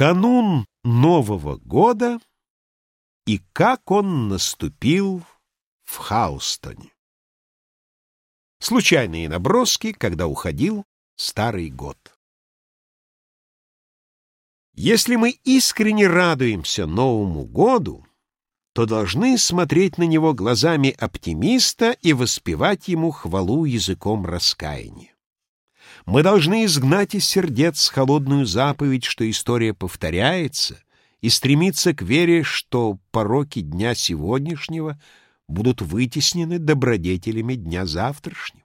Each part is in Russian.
Канун Нового года и как он наступил в Хаустоне. Случайные наброски, когда уходил старый год. Если мы искренне радуемся Новому году, то должны смотреть на него глазами оптимиста и воспевать ему хвалу языком раскаяния. Мы должны изгнать из сердец холодную заповедь, что история повторяется, и стремиться к вере, что пороки дня сегодняшнего будут вытеснены добродетелями дня завтрашнего.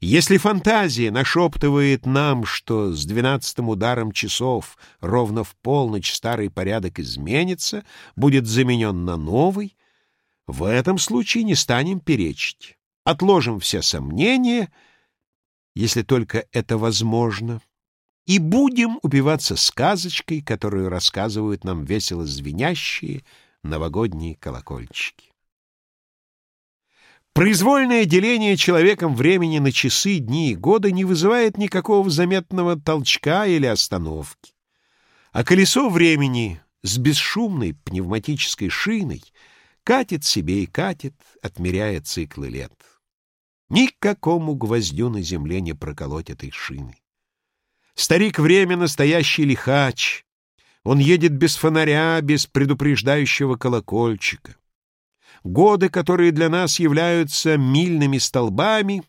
Если фантазия нашептывает нам, что с двенадцатым ударом часов ровно в полночь старый порядок изменится, будет заменен на новый, в этом случае не станем перечить. Отложим все сомнения, если только это возможно, и будем убиваться сказочкой, которую рассказывают нам весело звенящие новогодние колокольчики. Произвольное деление человеком времени на часы, дни и годы не вызывает никакого заметного толчка или остановки. А колесо времени с бесшумной пневматической шиной катит себе и катит, отмеряя циклы лет. Никакому гвоздю на земле не проколоть этой шины. Старик время настоящий лихач. Он едет без фонаря, без предупреждающего колокольчика. Годы, которые для нас являются мильными столбами,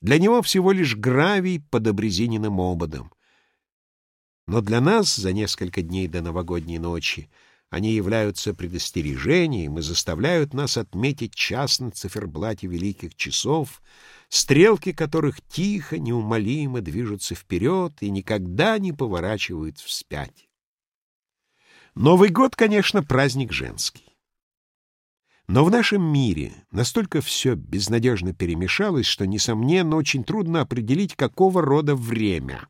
для него всего лишь гравий под обрезиненным ободом. Но для нас за несколько дней до новогодней ночи они являются предостережением и заставляют нас отметить час на циферблате великих часов, стрелки которых тихо, неумолимо движутся вперед и никогда не поворачивают вспять. Новый год, конечно, праздник женский. Но в нашем мире настолько все безнадежно перемешалось, что, несомненно, очень трудно определить, какого рода время.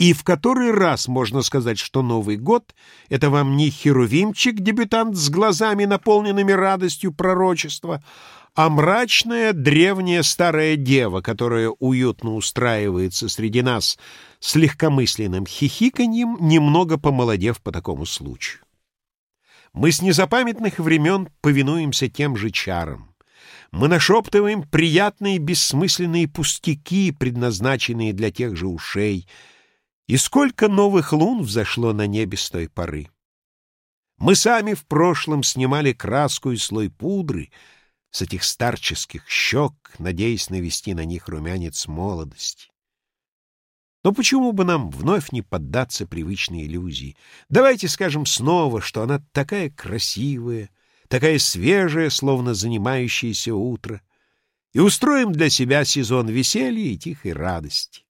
И в который раз можно сказать, что Новый год — это вам не херувимчик-дебютант с глазами, наполненными радостью пророчества, а мрачная древняя старая дева, которая уютно устраивается среди нас с легкомысленным хихиканьем, немного помолодев по такому случаю. Мы с незапамятных времен повинуемся тем же чарам. Мы нашептываем приятные бессмысленные пустяки, предназначенные для тех же ушей. И сколько новых лун взошло на небе с той поры. Мы сами в прошлом снимали краску и слой пудры с этих старческих щек, надеясь навести на них румянец молодости. Но почему бы нам вновь не поддаться привычной иллюзии? Давайте скажем снова, что она такая красивая, такая свежая, словно занимающееся утро, и устроим для себя сезон веселья и тихой радости.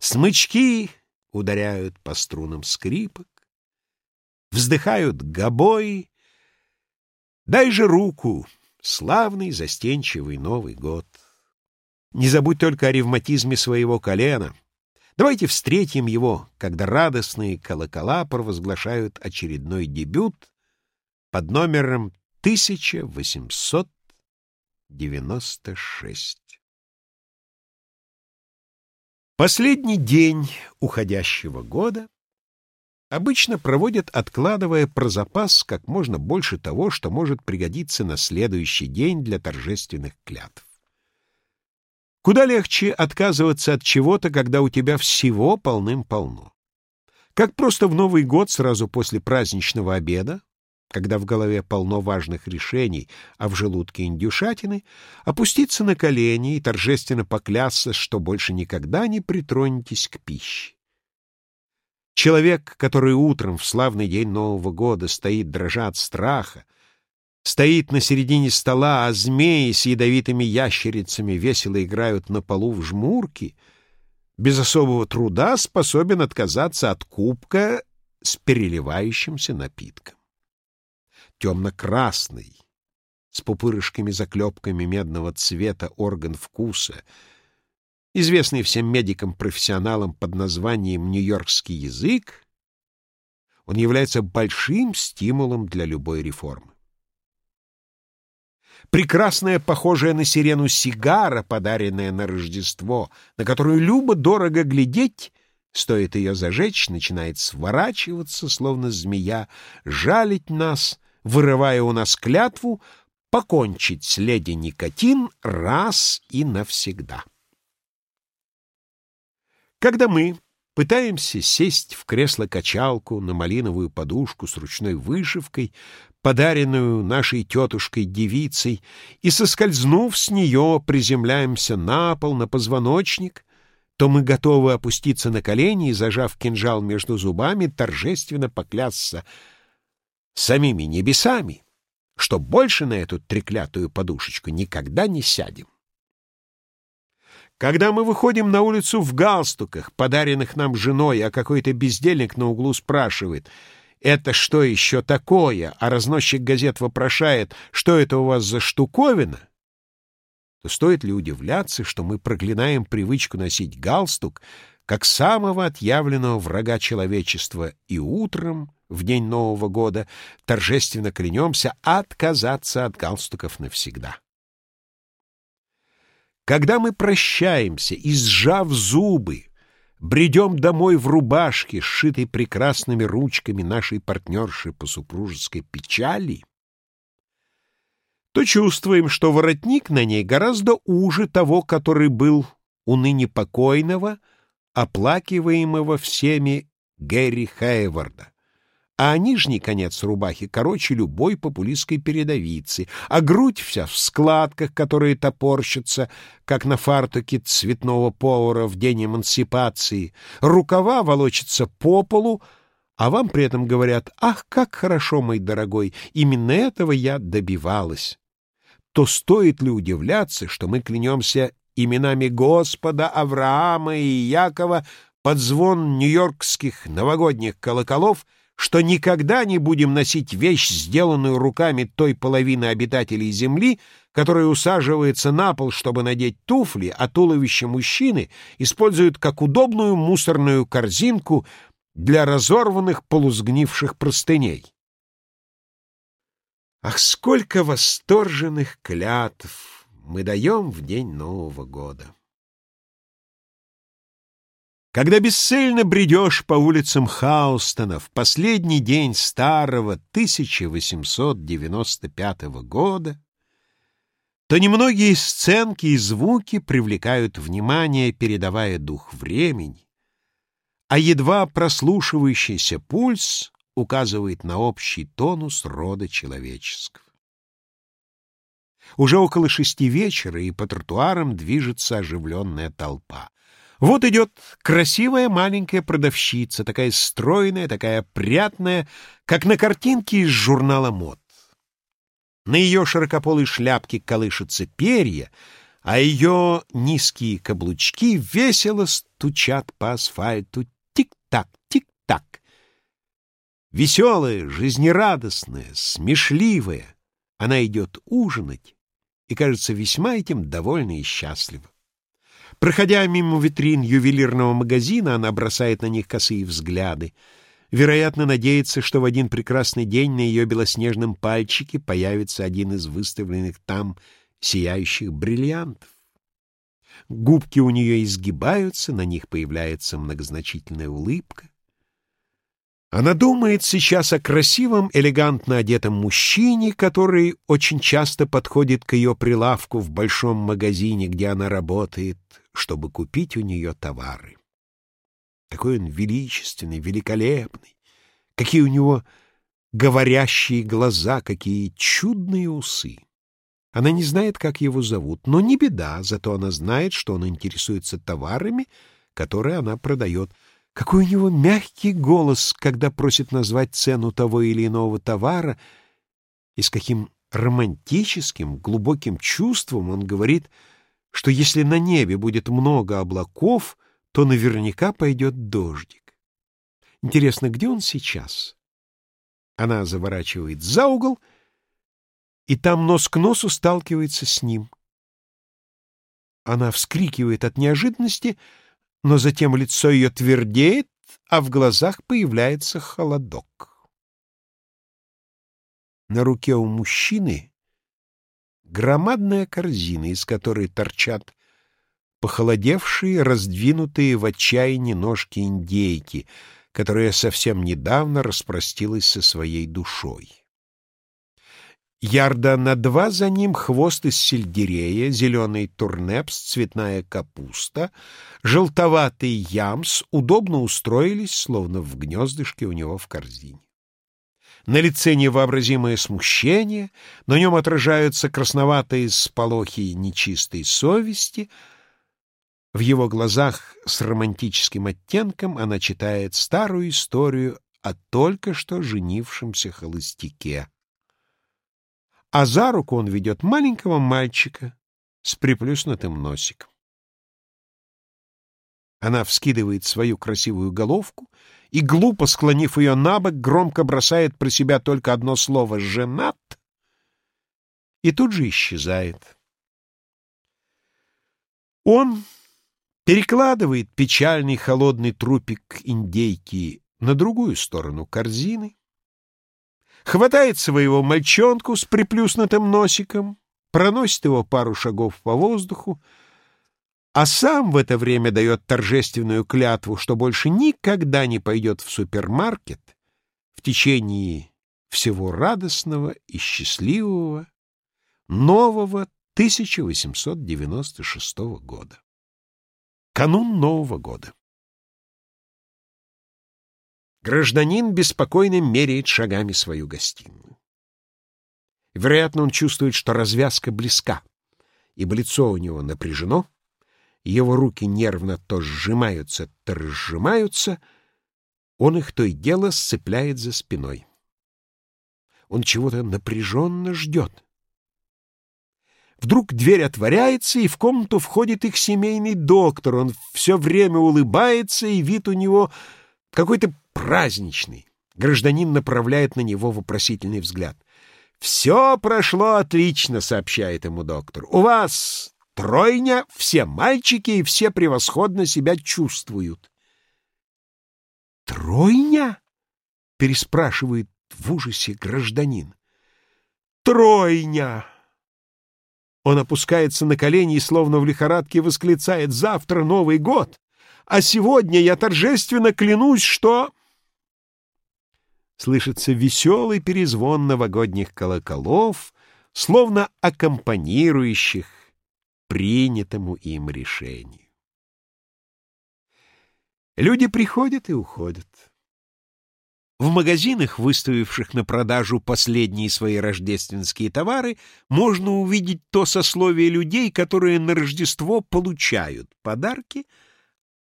Смычки ударяют по струнам скрипок, вздыхают гобои. Дай же руку, славный застенчивый Новый год. Не забудь только о ревматизме своего колена. Давайте встретим его, когда радостные колокола провозглашают очередной дебют под номером 1896. Последний день уходящего года обычно проводят, откладывая про запас как можно больше того, что может пригодиться на следующий день для торжественных клятв. Куда легче отказываться от чего-то, когда у тебя всего полным-полно. Как просто в Новый год сразу после праздничного обеда, когда в голове полно важных решений, а в желудке индюшатины, опуститься на колени и торжественно поклясться, что больше никогда не притронетесь к пище. Человек, который утром в славный день Нового года стоит дрожа от страха, Стоит на середине стола, а змеи с ядовитыми ящерицами весело играют на полу в жмурки, без особого труда способен отказаться от кубка с переливающимся напитком. Темно-красный, с пупырышками-заклепками медного цвета орган вкуса, известный всем медикам-профессионалам под названием «нью-йоркский язык», он является большим стимулом для любой реформы. Прекрасная, похожая на сирену сигара, подаренная на Рождество, на которую любо дорого глядеть, Стоит ее зажечь, начинает сворачиваться, словно змея, жалить нас, вырывая у нас клятву, покончить с леди никотин раз и навсегда. Когда мы пытаемся сесть в кресло-качалку на малиновую подушку с ручной вышивкой, подаренную нашей тетушкой-девицей, и, соскользнув с нее, приземляемся на пол, на позвоночник, то мы готовы опуститься на колени и, зажав кинжал между зубами, торжественно поклясться самими небесами, что больше на эту треклятую подушечку никогда не сядем. Когда мы выходим на улицу в галстуках, подаренных нам женой, а какой-то бездельник на углу спрашивает, «Это что еще такое?» а разносчик газет вопрошает, «Что это у вас за штуковина?» то стоит ли удивляться, что мы проклинаем привычку носить галстук как самого отъявленного врага человечества и утром, в день Нового года, торжественно клянемся отказаться от галстуков навсегда. Когда мы прощаемся и, сжав зубы, бредем домой в рубашке, сшитой прекрасными ручками нашей партнерши по супружеской печали, то чувствуем, что воротник на ней гораздо уже того, который был у ныне покойного, оплакиваемого всеми Гэри Хейварда а нижний конец рубахи короче любой популистской передовицы, а грудь вся в складках, которые топорщатся, как на фартуке цветного повара в день эмансипации, рукава волочатся по полу, а вам при этом говорят «Ах, как хорошо, мой дорогой, именно этого я добивалась», то стоит ли удивляться, что мы клянемся именами Господа, Авраама и Якова под звон нью-йоркских новогодних колоколов — что никогда не будем носить вещь, сделанную руками той половины обитателей Земли, которая усаживается на пол, чтобы надеть туфли, а туловище мужчины используют как удобную мусорную корзинку для разорванных полусгнивших простыней. Ах, сколько восторженных клятв мы даем в день Нового года! Когда бесцельно бредешь по улицам Хаустона в последний день старого 1895 года, то немногие сценки и звуки привлекают внимание, передавая дух времени, а едва прослушивающийся пульс указывает на общий тонус рода человеческого. Уже около шести вечера, и по тротуарам движется оживленная толпа. Вот идет красивая маленькая продавщица, такая стройная, такая опрятная, как на картинке из журнала мод. На ее широкополой шляпке колышутся перья, а ее низкие каблучки весело стучат по асфальту тик-так, тик-так. Веселая, жизнерадостная, смешливая, она идет ужинать и, кажется, весьма этим довольна и счастлива. Проходя мимо витрин ювелирного магазина, она бросает на них косые взгляды. Вероятно, надеется, что в один прекрасный день на ее белоснежном пальчике появится один из выставленных там сияющих бриллиантов. Губки у нее изгибаются, на них появляется многозначительная улыбка. Она думает сейчас о красивом, элегантно одетом мужчине, который очень часто подходит к ее прилавку в большом магазине, где она работает, чтобы купить у нее товары. Какой он величественный, великолепный, какие у него говорящие глаза, какие чудные усы. Она не знает, как его зовут, но не беда, зато она знает, что он интересуется товарами, которые она продает. Какой у него мягкий голос, когда просит назвать цену того или иного товара, и с каким романтическим, глубоким чувством он говорит — что если на небе будет много облаков, то наверняка пойдет дождик. Интересно, где он сейчас? Она заворачивает за угол, и там нос к носу сталкивается с ним. Она вскрикивает от неожиданности, но затем лицо ее твердеет, а в глазах появляется холодок. На руке у мужчины громадная корзина, из которой торчат похолодевшие, раздвинутые в отчаянии ножки индейки, которая совсем недавно распростилась со своей душой. Ярда на два за ним хвост из сельдерея, зеленый турнепс, цветная капуста, желтоватый ямс удобно устроились, словно в гнездышке у него в корзине. На лице невообразимое смущение, на нем отражаются красноватые сполохи нечистой совести. В его глазах с романтическим оттенком она читает старую историю о только что женившемся холостяке а за руку он ведет маленького мальчика с приплюснутым носиком. Она вскидывает свою красивую головку и, глупо склонив ее на бок, громко бросает про себя только одно слово «женат» и тут же исчезает. Он перекладывает печальный холодный трупик индейки на другую сторону корзины, хватает своего мальчонку с приплюснутым носиком, проносит его пару шагов по воздуху, а сам в это время дает торжественную клятву, что больше никогда не пойдет в супермаркет в течение всего радостного и счастливого нового 1896 года. Канун Нового года. Гражданин беспокойно меряет шагами свою гостиную. Вероятно, он чувствует, что развязка близка, ибо лицо у него напряжено, его руки нервно то сжимаются, то разжимаются, он их то и дело сцепляет за спиной. Он чего-то напряженно ждет. Вдруг дверь отворяется, и в комнату входит их семейный доктор. Он все время улыбается, и вид у него какой-то праздничный. Гражданин направляет на него вопросительный взгляд. «Все прошло отлично», — сообщает ему доктор. «У вас тройня, все мальчики и все превосходно себя чувствуют». «Тройня?» — переспрашивает в ужасе гражданин. «Тройня!» Он опускается на колени и словно в лихорадке восклицает «Завтра Новый год! А сегодня я торжественно клянусь, что...» слышится веселый перезвон новогодних колоколов, словно аккомпанирующих принятому им решению. Люди приходят и уходят. В магазинах, выставивших на продажу последние свои рождественские товары, можно увидеть то сословие людей, которые на Рождество получают подарки,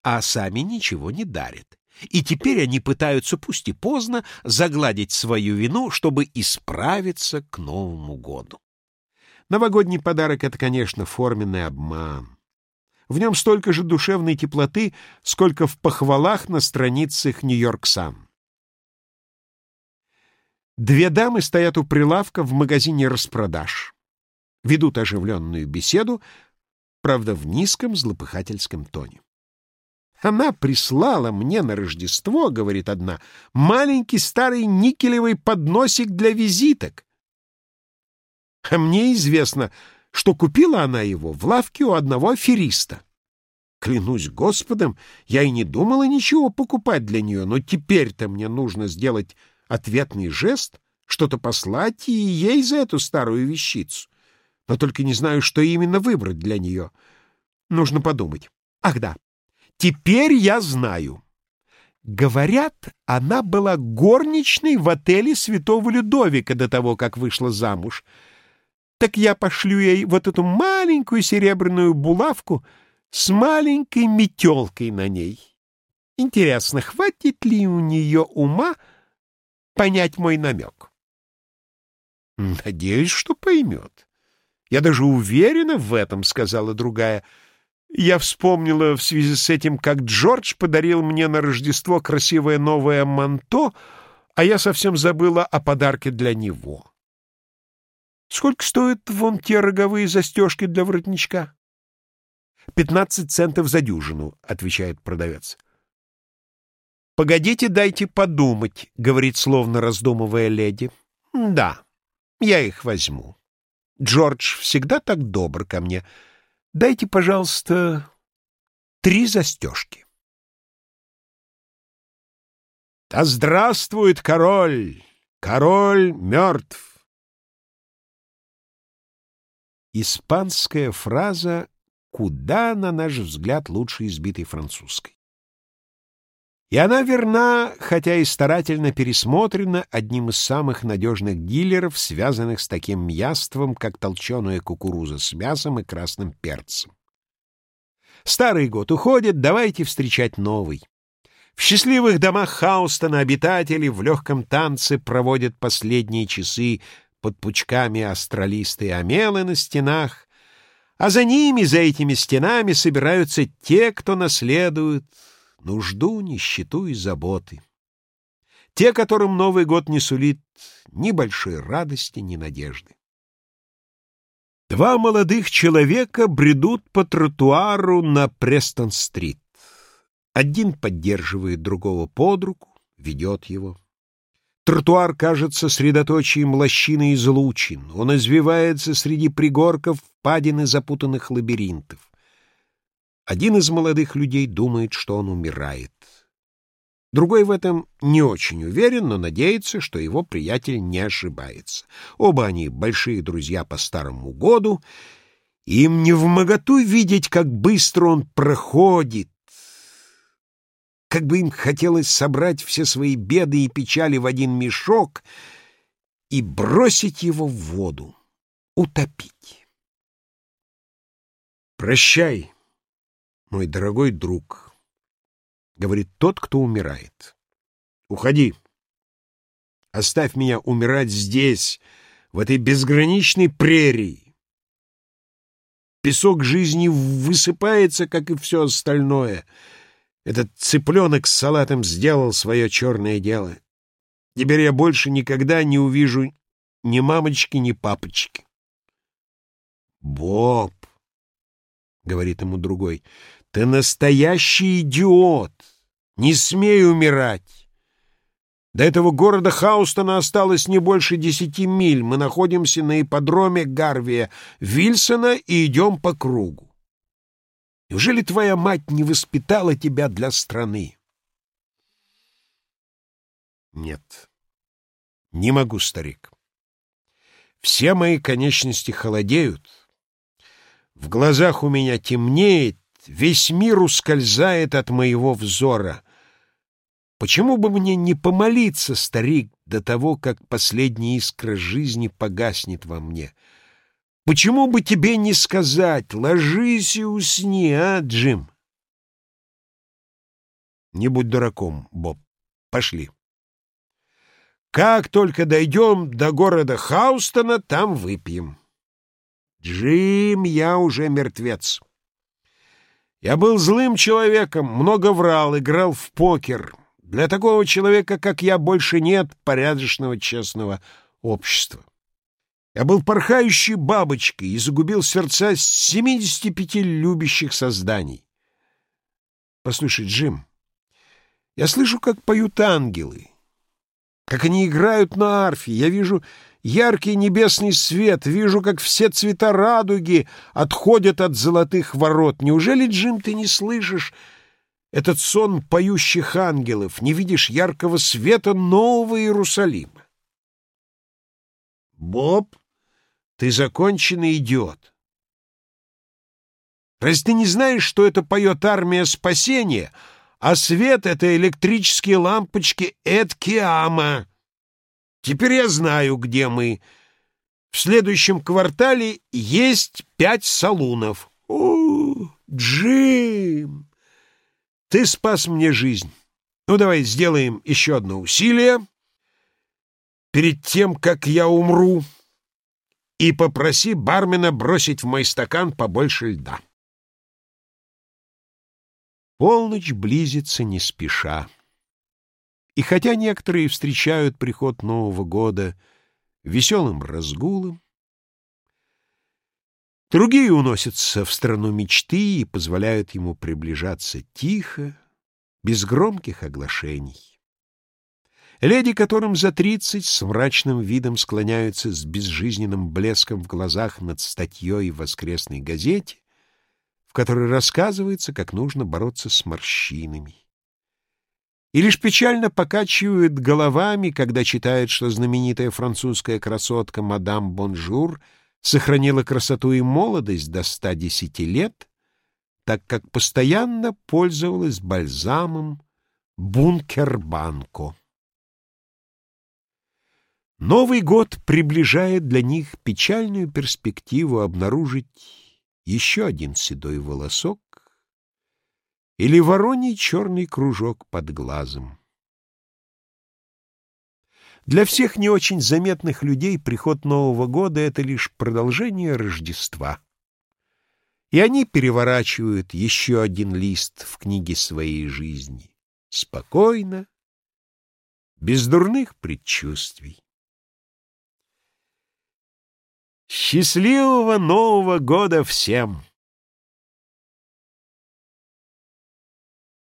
а сами ничего не дарят. И теперь они пытаются, пусть и поздно, загладить свою вину, чтобы исправиться к Новому году. Новогодний подарок — это, конечно, форменный обман. В нем столько же душевной теплоты, сколько в похвалах на страницах «Нью-Йорк Сан». Две дамы стоят у прилавка в магазине распродаж. Ведут оживленную беседу, правда, в низком злопыхательском тоне. Она прислала мне на Рождество, — говорит одна, — маленький старый никелевый подносик для визиток. А мне известно, что купила она его в лавке у одного афериста. Клянусь Господом, я и не думала ничего покупать для нее, но теперь-то мне нужно сделать ответный жест, что-то послать и ей за эту старую вещицу. Но только не знаю, что именно выбрать для нее. Нужно подумать. Ах да, Теперь я знаю. Говорят, она была горничной в отеле Святого Людовика до того, как вышла замуж. Так я пошлю ей вот эту маленькую серебряную булавку с маленькой метелкой на ней. Интересно, хватит ли у нее ума понять мой намек? Надеюсь, что поймет. Я даже уверена в этом, — сказала другая, — я вспомнила в связи с этим, как Джордж подарил мне на Рождество красивое новое манто, а я совсем забыла о подарке для него. Сколько стоят вон те роговые застежки для воротничка? Пятнадцать центов за дюжину, — отвечает продавец. «Погодите, дайте подумать», — говорит, словно раздумывая леди. «Да, я их возьму. Джордж всегда так добр ко мне». Дайте, пожалуйста, три застежки. Да здравствует король! Король мертв! Испанская фраза куда, на наш взгляд, лучше избитой французской. И она верна, хотя и старательно пересмотрена одним из самых надежных дилеров, связанных с таким мяством, как толченая кукуруза с мясом и красным перцем. Старый год уходит, давайте встречать новый. В счастливых домах Хаустона обитатели в легком танце проводят последние часы под пучками астролисты и амелы на стенах, а за ними, за этими стенами, собираются те, кто наследует нужду, нищету и заботы. Те, которым Новый год не сулит ни большой радости, ни надежды. Два молодых человека бредут по тротуару на Престон-стрит. Один поддерживает другого под руку, ведет его. Тротуар кажется средоточием лощины излучин. Он извивается среди пригорков, впадин и запутанных лабиринтов. Один из молодых людей думает, что он умирает. Другой в этом не очень уверен, но надеется, что его приятель не ошибается. Оба они большие друзья по старому году, им не в моготу видеть, как быстро он проходит, как бы им хотелось собрать все свои беды и печали в один мешок и бросить его в воду, утопить. «Прощай», мой дорогой друг, — говорит тот, кто умирает. Уходи. Оставь меня умирать здесь, в этой безграничной прерии. Песок жизни высыпается, как и все остальное. Этот цыпленок с салатом сделал свое черное дело. Теперь я больше никогда не увижу ни мамочки, ни папочки. Боб, — говорит ему другой, ты настоящий идиот! Не смей умирать! До этого города Хаустона осталось не больше десяти миль. Мы находимся на ипподроме Гарвия Вильсона и идем по кругу. Неужели твоя мать не воспитала тебя для страны? Нет, не могу, старик. Все мои конечности холодеют. В глазах у меня темнеет, Весь мир ускользает от моего взора. Почему бы мне не помолиться, старик, до того, как последняя искра жизни погаснет во мне? Почему бы тебе не сказать «ложись и усни», а, Джим? Не будь дураком, Боб. Пошли. Как только дойдем до города Хаустона, там выпьем. Джим, я уже мертвец. Я был злым человеком, много врал, играл в покер. Для такого человека, как я, больше нет порядочного честного общества. Я был порхающей бабочкой и загубил сердца 75 любящих созданий. Послушай, Джим, я слышу, как поют ангелы, как они играют на арфе. Я вижу яркий небесный свет, вижу, как все цвета радуги отходят от золотых ворот. Неужели, Джим, ты не слышишь этот сон поющих ангелов, не видишь яркого света нового Иерусалима? Боб, ты законченный идиот. Разве ты не знаешь, что это поет армия спасения, а свет — это электрические лампочки Эдкиама? Теперь я знаю, где мы. В следующем квартале есть пять салунов. О, Джим, ты спас мне жизнь. Ну, давай сделаем еще одно усилие перед тем, как я умру, и попроси бармена бросить в мой стакан побольше льда. Полночь близится не спеша. И хотя некоторые встречают приход Нового года веселым разгулом, другие уносятся в страну мечты и позволяют ему приближаться тихо, без громких оглашений. Леди, которым за тридцать, с мрачным видом склоняются с безжизненным блеском в глазах над статьей в воскресной газете, в которой рассказывается, как нужно бороться с морщинами. И лишь печально покачивают головами, когда читают, что знаменитая французская красотка мадам Бонжур сохранила красоту и молодость до 110 лет, так как постоянно пользовалась бальзамом Бункербанко. Новый год приближает для них печальную перспективу обнаружить еще один седой волосок или вороний черный кружок под глазом. Для всех не очень заметных людей приход Нового года — это лишь продолжение Рождества. И они переворачивают еще один лист в книге своей жизни. Спокойно, без дурных предчувствий. Счастливого Нового года всем!